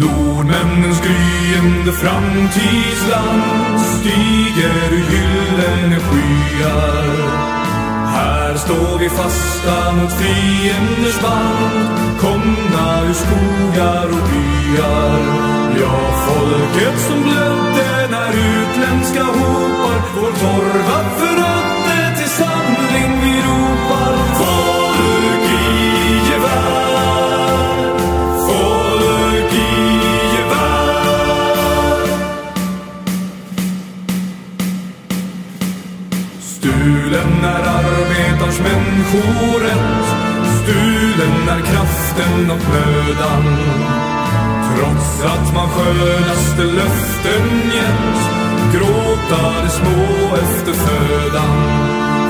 Nordmännens gryende framtidsland stiger ur gyllene skyar. Här står vi fasta mot fienders band komna ur skogar och byar. Ja, folket som blir Stulen är arbetarns människorätt. Stulen är kraften och mödan. Trots att man skönaste löften gett Gråta de små efter födan.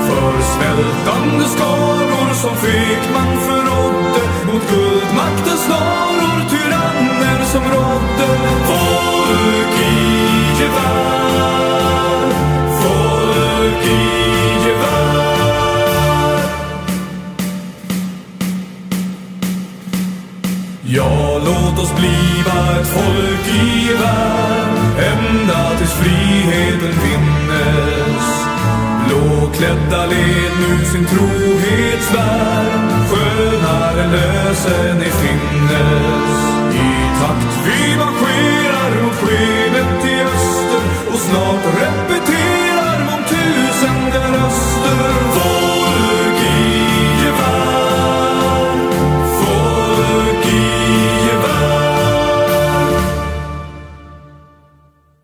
För svältande skaror som fick man förrådde Mot guldmaktens snaror, tyranner som rådde. Ja, låt oss bliva ett folk i värld ända tills friheten finnes. Blåklädda led nu sin trohets värld skönare lösen i finnes. I takt vi marscherar mot skenet i öster och snart repeterar mångtusende röster